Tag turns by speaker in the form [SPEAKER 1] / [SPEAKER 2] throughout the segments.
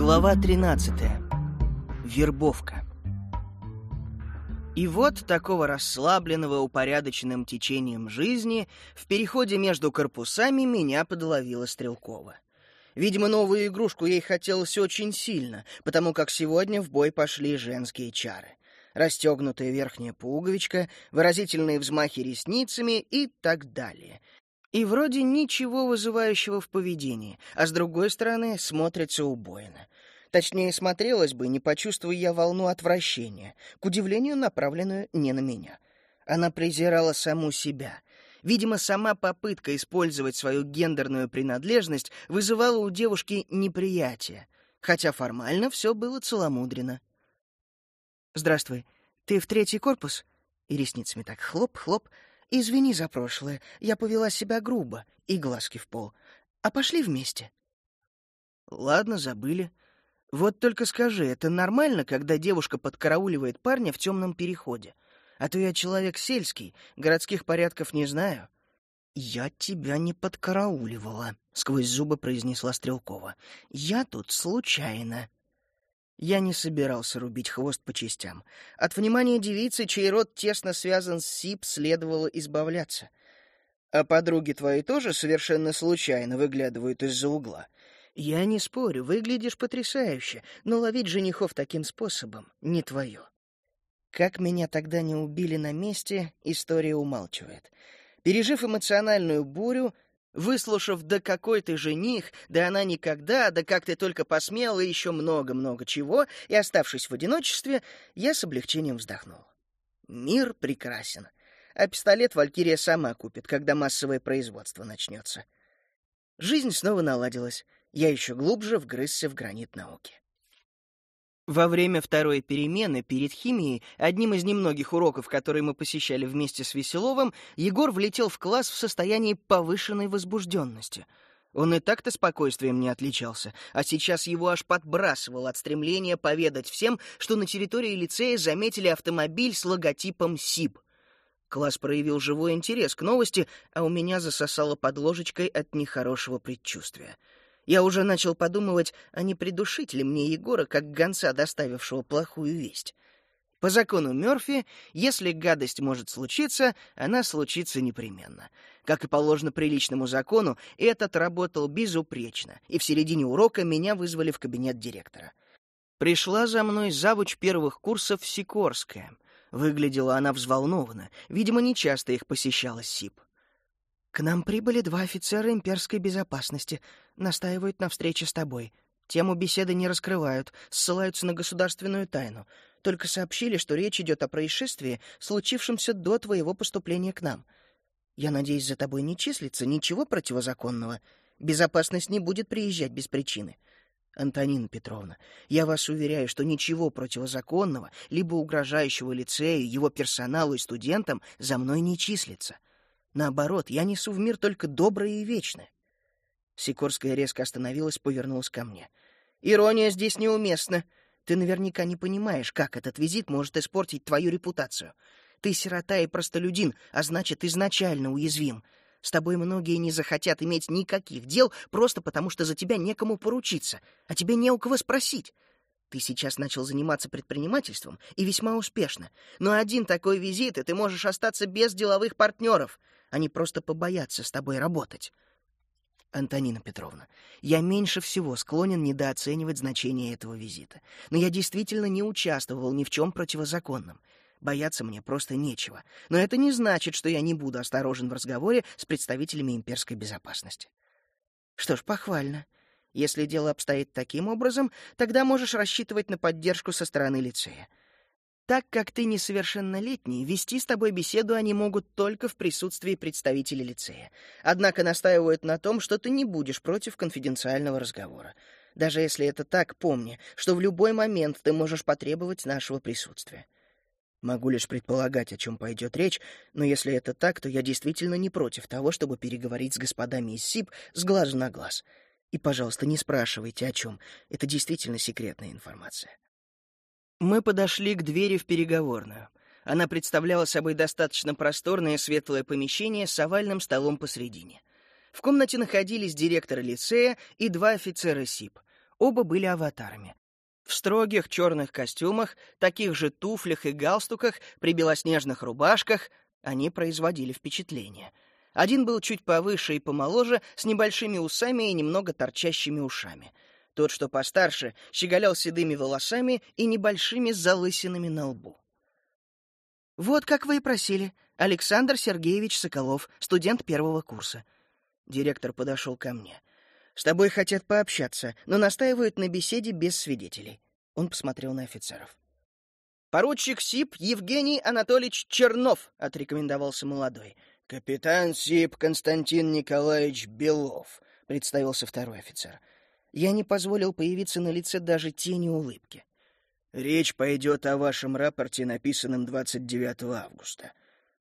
[SPEAKER 1] Глава 13. Вербовка. И вот такого расслабленного упорядоченным течением жизни в переходе между корпусами меня подловила Стрелкова. Видимо, новую игрушку ей хотелось очень сильно, потому как сегодня в бой пошли женские чары. Расстегнутая верхняя пуговичка, выразительные взмахи ресницами и так далее. И вроде ничего вызывающего в поведении, а с другой стороны смотрится убойно. Точнее, смотрелось бы, не почувствуя я волну отвращения, к удивлению, направленную не на меня. Она презирала саму себя. Видимо, сама попытка использовать свою гендерную принадлежность вызывала у девушки неприятие, хотя формально все было целомудренно. «Здравствуй. Ты в третий корпус?» И ресницами так хлоп-хлоп. «Извини за прошлое. Я повела себя грубо. И глазки в пол. А пошли вместе?» «Ладно, забыли. Вот только скажи, это нормально, когда девушка подкарауливает парня в темном переходе? А то я человек сельский, городских порядков не знаю». «Я тебя не подкарауливала», — сквозь зубы произнесла Стрелкова. «Я тут случайно». Я не собирался рубить хвост по частям. От внимания девицы, чей род тесно связан с СИП, следовало избавляться. А подруги твои тоже совершенно случайно выглядывают из-за угла. Я не спорю, выглядишь потрясающе, но ловить женихов таким способом не твое. Как меня тогда не убили на месте, история умалчивает. Пережив эмоциональную бурю, Выслушав «да какой ты жених», «да она никогда», «да как ты только посмела» и еще много-много чего, и оставшись в одиночестве, я с облегчением вздохнул. Мир прекрасен. А пистолет Валькирия сама купит, когда массовое производство начнется. Жизнь снова наладилась. Я еще глубже вгрызся в гранит науки. Во время второй перемены перед химией, одним из немногих уроков, которые мы посещали вместе с Веселовым, Егор влетел в класс в состоянии повышенной возбужденности. Он и так-то спокойствием не отличался, а сейчас его аж подбрасывал от стремления поведать всем, что на территории лицея заметили автомобиль с логотипом СИБ. Класс проявил живой интерес к новости, а у меня засосало под ложечкой от нехорошего предчувствия — я уже начал подумывать, а не придушить ли мне Егора, как гонца, доставившего плохую весть. По закону Мёрфи, если гадость может случиться, она случится непременно. Как и положено приличному закону, этот работал безупречно, и в середине урока меня вызвали в кабинет директора. Пришла за мной завуч первых курсов Сикорская. Выглядела она взволнованно, видимо, нечасто их посещала СИП. «К нам прибыли два офицера имперской безопасности. Настаивают на встрече с тобой. Тему беседы не раскрывают, ссылаются на государственную тайну. Только сообщили, что речь идет о происшествии, случившемся до твоего поступления к нам. Я надеюсь, за тобой не числится ничего противозаконного. Безопасность не будет приезжать без причины». Антонина Петровна, я вас уверяю, что ничего противозаконного, либо угрожающего лицею, его персоналу и студентам за мной не числится. Наоборот, я несу в мир только доброе и вечное. Сикорская резко остановилась, повернулась ко мне. «Ирония здесь неуместна. Ты наверняка не понимаешь, как этот визит может испортить твою репутацию. Ты сирота и простолюдин, а значит, изначально уязвим. С тобой многие не захотят иметь никаких дел просто потому, что за тебя некому поручиться, а тебе не у кого спросить. Ты сейчас начал заниматься предпринимательством, и весьма успешно. Но один такой визит, и ты можешь остаться без деловых партнеров. Они просто побоятся с тобой работать. Антонина Петровна, я меньше всего склонен недооценивать значение этого визита. Но я действительно не участвовал ни в чем противозаконном. Бояться мне просто нечего. Но это не значит, что я не буду осторожен в разговоре с представителями имперской безопасности. Что ж, похвально. Если дело обстоит таким образом, тогда можешь рассчитывать на поддержку со стороны лицея. Так как ты несовершеннолетний, вести с тобой беседу они могут только в присутствии представителей лицея. Однако настаивают на том, что ты не будешь против конфиденциального разговора. Даже если это так, помни, что в любой момент ты можешь потребовать нашего присутствия. Могу лишь предполагать, о чем пойдет речь, но если это так, то я действительно не против того, чтобы переговорить с господами из СИП с глазу на глаз. И, пожалуйста, не спрашивайте, о чем. Это действительно секретная информация. Мы подошли к двери в переговорную. Она представляла собой достаточно просторное светлое помещение с овальным столом посредине. В комнате находились директор лицея и два офицера СИП. Оба были аватарами. В строгих черных костюмах, таких же туфлях и галстуках, при белоснежных рубашках они производили впечатление. Один был чуть повыше и помоложе, с небольшими усами и немного торчащими ушами. Тот, что постарше, щеголял седыми волосами и небольшими залысинами на лбу. «Вот как вы и просили. Александр Сергеевич Соколов, студент первого курса». Директор подошел ко мне. «С тобой хотят пообщаться, но настаивают на беседе без свидетелей». Он посмотрел на офицеров. «Поручик СИП Евгений Анатольевич Чернов», — отрекомендовался молодой.
[SPEAKER 2] «Капитан СИП Константин Николаевич Белов», — представился второй офицер.
[SPEAKER 1] Я не позволил появиться на лице даже тени улыбки.
[SPEAKER 2] «Речь пойдет о вашем рапорте, написанном 29 августа».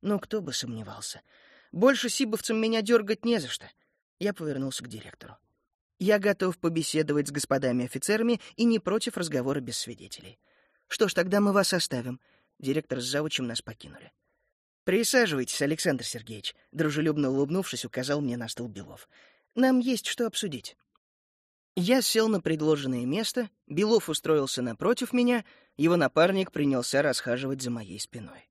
[SPEAKER 1] Ну, кто бы сомневался. Больше сибовцам меня дергать не за что. Я повернулся к директору. Я готов побеседовать с господами офицерами и не против разговора без свидетелей. Что ж, тогда мы вас оставим. Директор с завучем нас покинули. Присаживайтесь, Александр Сергеевич, дружелюбно улыбнувшись, указал мне на стол Белов. Нам есть что обсудить. Я сел на предложенное место, Белов устроился напротив меня, его напарник принялся расхаживать за моей спиной.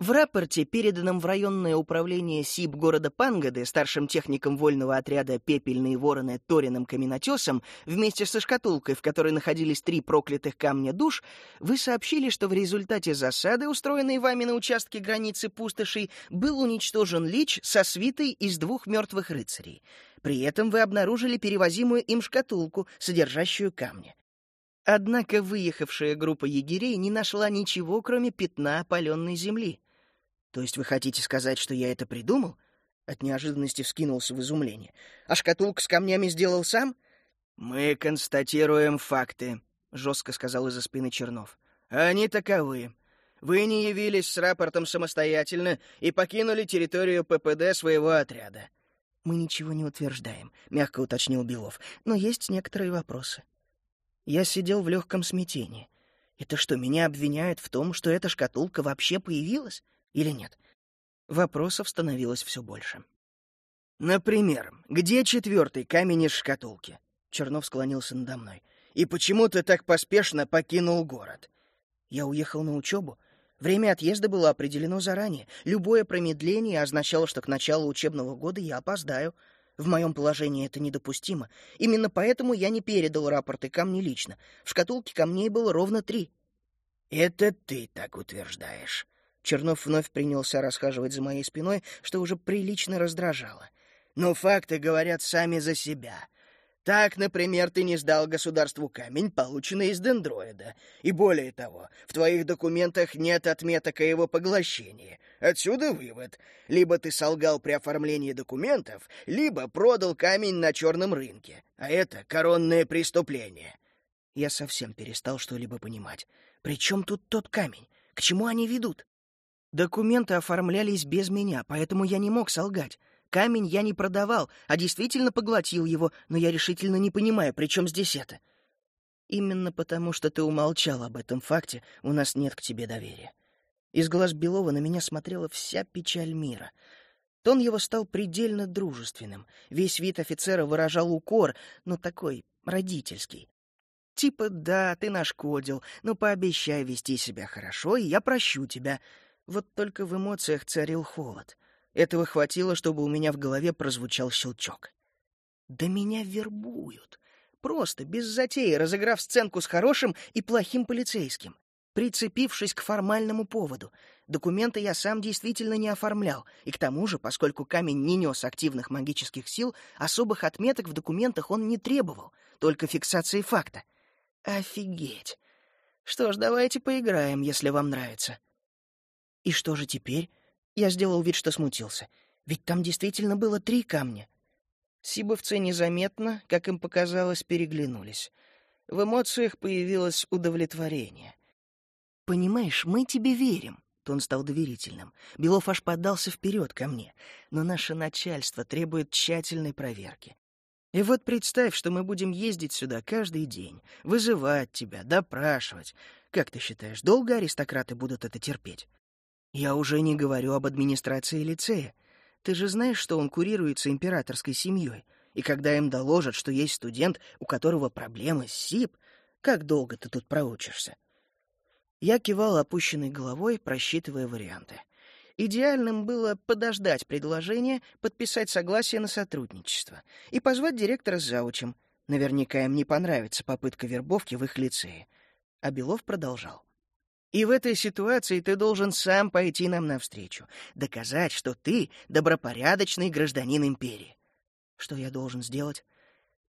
[SPEAKER 1] В рапорте, переданном в районное управление СИБ города Пангады старшим техником вольного отряда «Пепельные вороны» Торином Каменотесом, вместе со шкатулкой, в которой находились три проклятых камня душ, вы сообщили, что в результате засады, устроенной вами на участке границы пустошей, был уничтожен лич со свитой из двух мертвых рыцарей. При этом вы обнаружили перевозимую им шкатулку, содержащую камни. Однако выехавшая группа егерей не нашла ничего, кроме пятна опаленной земли. То есть вы хотите сказать, что я это придумал? От неожиданности вскинулся в изумление. А шкатулку с камнями сделал сам?
[SPEAKER 2] Мы констатируем факты, жестко сказал из-за спины Чернов. Они таковы. Вы не явились с рапортом самостоятельно и покинули территорию ППД своего отряда.
[SPEAKER 1] Мы ничего не утверждаем, мягко уточнил Белов, но есть некоторые вопросы. Я сидел в легком смятении. Это что, меня обвиняют в том, что эта шкатулка вообще появилась? или нет? Вопросов становилось все больше.
[SPEAKER 2] «Например, где четвертый камень из шкатулки?» Чернов склонился надо мной. «И почему ты так поспешно покинул город?»
[SPEAKER 1] «Я уехал на учебу. Время отъезда было определено заранее. Любое промедление означало, что к началу учебного года я опоздаю. В моем положении это недопустимо. Именно поэтому я не передал рапорты камни лично. В шкатулке камней было ровно три».
[SPEAKER 2] «Это ты так утверждаешь»,
[SPEAKER 1] Чернов вновь принялся расхаживать за моей спиной, что уже прилично раздражало.
[SPEAKER 2] «Но факты говорят сами за себя. Так, например, ты не сдал государству камень, полученный из дендроида. И более того, в твоих документах нет отметок о его поглощении. Отсюда вывод. Либо ты солгал при оформлении документов, либо продал камень на черном рынке. А это коронное преступление».
[SPEAKER 1] Я совсем перестал что-либо понимать. «При чем тут тот камень? К чему они ведут?» Документы оформлялись без меня, поэтому я не мог солгать. Камень я не продавал, а действительно поглотил его, но я решительно не понимаю, при чем здесь это. Именно потому, что ты умолчал об этом факте, у нас нет к тебе доверия. Из глаз Белова на меня смотрела вся печаль мира. Тон его стал предельно дружественным. Весь вид офицера выражал укор, но такой родительский. Типа, да, ты нашкодил, но пообещай вести себя хорошо, и я прощу тебя. Вот только в эмоциях царил холод. Этого хватило, чтобы у меня в голове прозвучал щелчок. Да меня вербуют. Просто, без затеи, разыграв сценку с хорошим и плохим полицейским. Прицепившись к формальному поводу. Документы я сам действительно не оформлял, и к тому же, поскольку камень не нес активных магических сил, особых отметок в документах он не требовал, только фиксации факта. Офигеть! Что ж, давайте поиграем, если вам нравится. И что же теперь? Я сделал вид, что смутился. Ведь там действительно было три камня. Сибовцы незаметно, как им показалось, переглянулись. В эмоциях появилось удовлетворение. «Понимаешь, мы тебе верим», — тон стал доверительным. Белов аж подался вперед ко мне. «Но наше начальство требует тщательной проверки. И вот представь, что мы будем ездить сюда каждый день, вызывать тебя, допрашивать. Как ты считаешь, долго аристократы будут это терпеть? Я уже не говорю об администрации лицея. Ты же знаешь, что он курируется императорской семьей,
[SPEAKER 2] И когда им доложат, что есть студент, у которого проблемы с СИП, как долго ты тут проучишься? Я кивал опущенной головой, просчитывая варианты. Идеальным было подождать предложение, подписать согласие на сотрудничество и позвать директора с заучем. Наверняка им не понравится попытка вербовки в их лицее. А Белов продолжал. И в этой ситуации ты должен сам пойти нам навстречу, доказать, что ты добропорядочный гражданин империи. Что я должен сделать?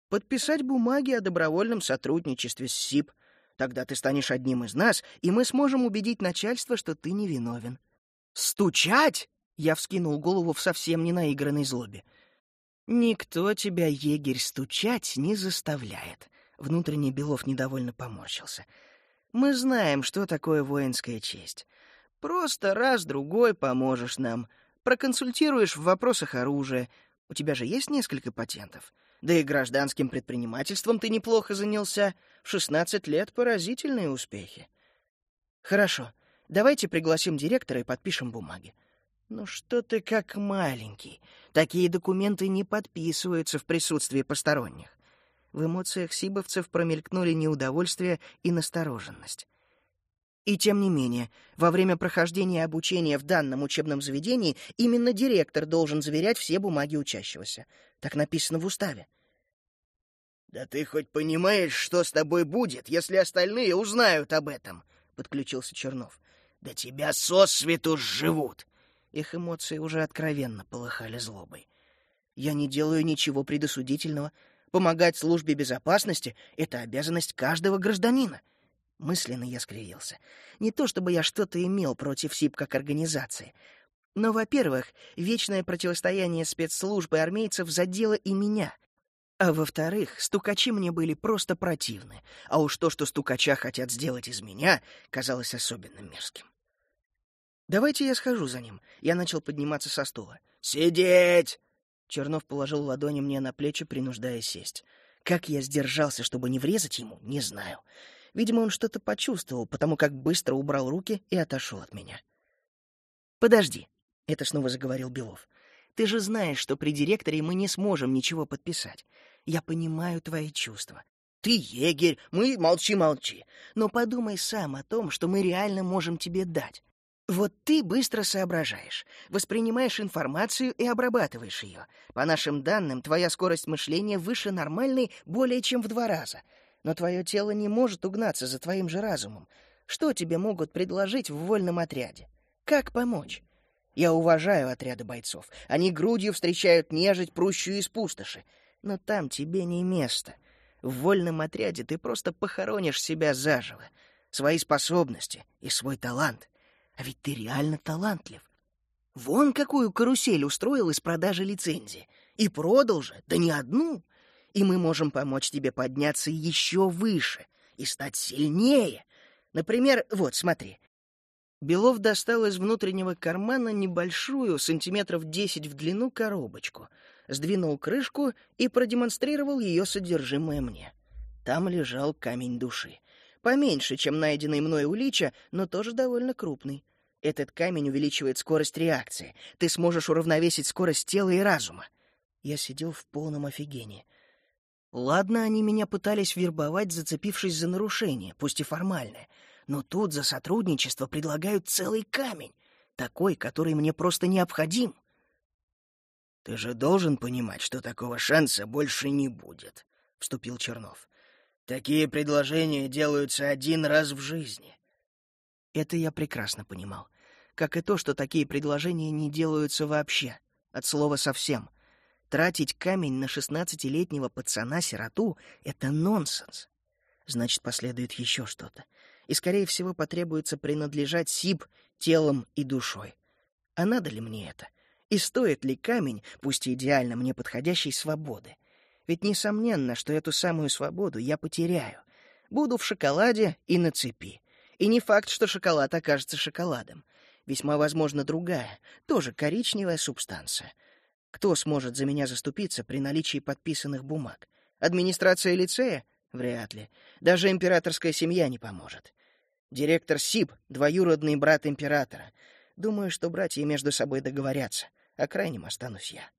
[SPEAKER 2] Подписать бумаги о добровольном сотрудничестве с СИП. Тогда ты станешь одним из нас, и мы сможем убедить начальство, что ты невиновен. Стучать? Я вскинул голову в совсем не наигранной злобе. Никто тебя, егерь, стучать не заставляет. Внутренний Белов недовольно поморщился. Мы знаем, что такое воинская честь. Просто раз-другой поможешь нам, проконсультируешь в вопросах оружия. У тебя же есть несколько патентов. Да и гражданским предпринимательством ты неплохо занялся. В шестнадцать лет поразительные успехи. Хорошо, давайте пригласим директора и подпишем бумаги. Ну что ты как маленький. Такие документы не подписываются в присутствии посторонних. В эмоциях сибовцев промелькнули неудовольствие и настороженность. И тем не менее, во время прохождения обучения в данном учебном заведении именно директор должен заверять все бумаги учащегося. Так написано в уставе. «Да ты хоть понимаешь, что с тобой будет, если остальные узнают об этом?» — подключился Чернов. «Да тебя сосвету сживут!» Их эмоции уже откровенно полыхали злобой. «Я не делаю ничего предосудительного. Помогать службе безопасности — это обязанность каждого гражданина. Мысленно я скривился. Не то чтобы я что-то имел против СИП как организации. Но, во-первых, вечное противостояние спецслужб и армейцев задело и меня. А во-вторых, стукачи мне были просто противны. А уж то, что стукача хотят сделать из меня, казалось особенно мерзким. «Давайте я схожу за ним». Я начал подниматься со стула. «Сидеть!» Чернов положил ладони мне на плечи, принуждая сесть. Как я сдержался, чтобы не врезать ему, не знаю. Видимо, он что-то почувствовал, потому как быстро убрал руки и отошел от меня. «Подожди», — это снова заговорил Белов. «Ты же знаешь, что при директоре мы не сможем ничего подписать. Я понимаю твои чувства. Ты егерь, мы молчи-молчи. Но подумай сам о том, что мы реально можем тебе дать. Вот ты быстро соображаешь, воспринимаешь информацию и обрабатываешь ее. По нашим данным, твоя скорость мышления выше нормальной более чем в два раза. Но твое тело не может угнаться за твоим же разумом. Что тебе могут предложить в вольном отряде? Как помочь? Я уважаю отряды бойцов. Они грудью встречают нежить, прущую из пустоши. Но там тебе не место. В вольном отряде ты просто похоронишь себя заживо. Свои способности и свой талант — а ведь ты реально талантлив. Вон какую карусель устроил из продажи лицензии. И продал же, да не одну. И мы можем помочь тебе подняться еще выше и стать сильнее. Например, вот, смотри. Белов достал из внутреннего кармана небольшую, сантиметров десять в длину, коробочку, сдвинул крышку и продемонстрировал ее содержимое мне. Там лежал камень души. Поменьше, чем найденный мной у Лича, но тоже довольно крупный. Этот камень увеличивает скорость реакции. Ты сможешь уравновесить скорость тела и разума. Я сидел в полном офигении. Ладно, они меня пытались вербовать, зацепившись за нарушение, пусть и формальное. Но тут за сотрудничество предлагают целый камень, такой, который мне просто необходим. «Ты же должен понимать, что такого шанса больше не будет», — вступил Чернов. Такие предложения делаются один раз в жизни. Это я прекрасно понимал. Как и то, что такие предложения не делаются вообще. От слова совсем. Тратить камень на шестнадцатилетнего пацана-сироту — это нонсенс. Значит, последует еще что-то. И, скорее всего, потребуется принадлежать СИБ телом и душой. А надо ли мне это? И стоит ли камень, пусть и идеально мне подходящей, свободы? Ведь несомненно, что эту самую свободу я потеряю. Буду в шоколаде и на цепи. И не факт, что шоколад окажется шоколадом. Весьма возможно другая, тоже коричневая субстанция. Кто сможет за меня заступиться при наличии подписанных бумаг? Администрация лицея? Вряд ли. Даже императорская семья не поможет. Директор СИП — двоюродный брат императора. Думаю, что братья между собой договорятся, а крайним останусь я.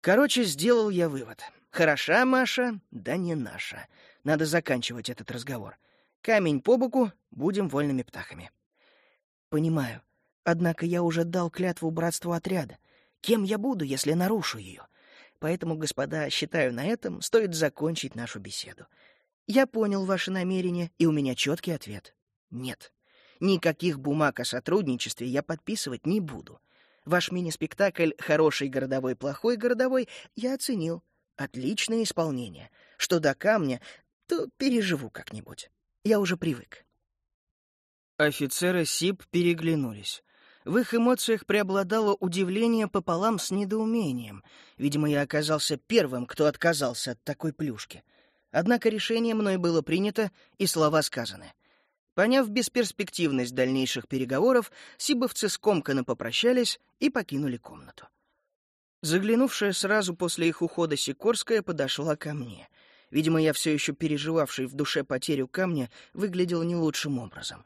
[SPEAKER 1] Короче, сделал я вывод. Хороша Маша, да не наша. Надо заканчивать этот разговор. Камень по боку, будем вольными птахами. Понимаю. Однако я уже дал клятву братству отряда. Кем я буду, если нарушу ее? Поэтому, господа, считаю, на этом стоит закончить нашу беседу. Я понял ваше намерение, и у меня четкий ответ. Нет. Никаких бумаг о сотрудничестве я подписывать не буду. Ваш мини-спектакль «Хороший городовой, плохой городовой» я оценил. Отличное исполнение. Что до камня, то переживу как-нибудь. Я уже привык. Офицеры СИП переглянулись. В их эмоциях преобладало удивление пополам с недоумением. Видимо, я оказался первым, кто отказался от такой плюшки. Однако решение мной было принято, и слова сказаны. Поняв бесперспективность дальнейших переговоров, сибовцы скомканно попрощались и покинули комнату. Заглянувшая сразу после их ухода Сикорская подошла ко мне. Видимо, я все еще переживавший в душе потерю камня выглядел не лучшим образом.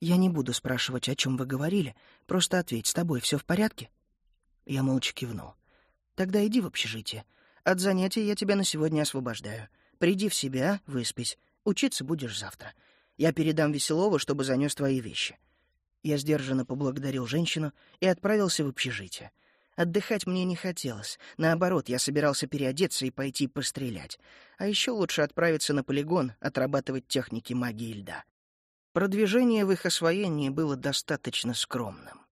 [SPEAKER 1] «Я не буду спрашивать, о чем вы говорили. Просто ответь, с тобой все в порядке?» Я молча кивнул. «Тогда иди в общежитие. От занятий я тебя на сегодня освобождаю. Приди в себя, выспись. Учиться будешь завтра. Я передам Веселову, чтобы занес твои вещи». Я сдержанно поблагодарил женщину и отправился в общежитие. Отдыхать мне не хотелось. Наоборот, я собирался переодеться и пойти пострелять. А еще лучше отправиться на полигон, отрабатывать техники магии льда. Продвижение в их освоении было достаточно скромным.